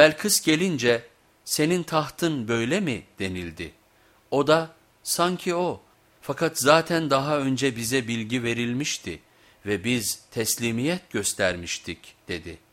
Belkıs gelince senin tahtın böyle mi denildi. O da sanki o fakat zaten daha önce bize bilgi verilmişti ve biz teslimiyet göstermiştik dedi.''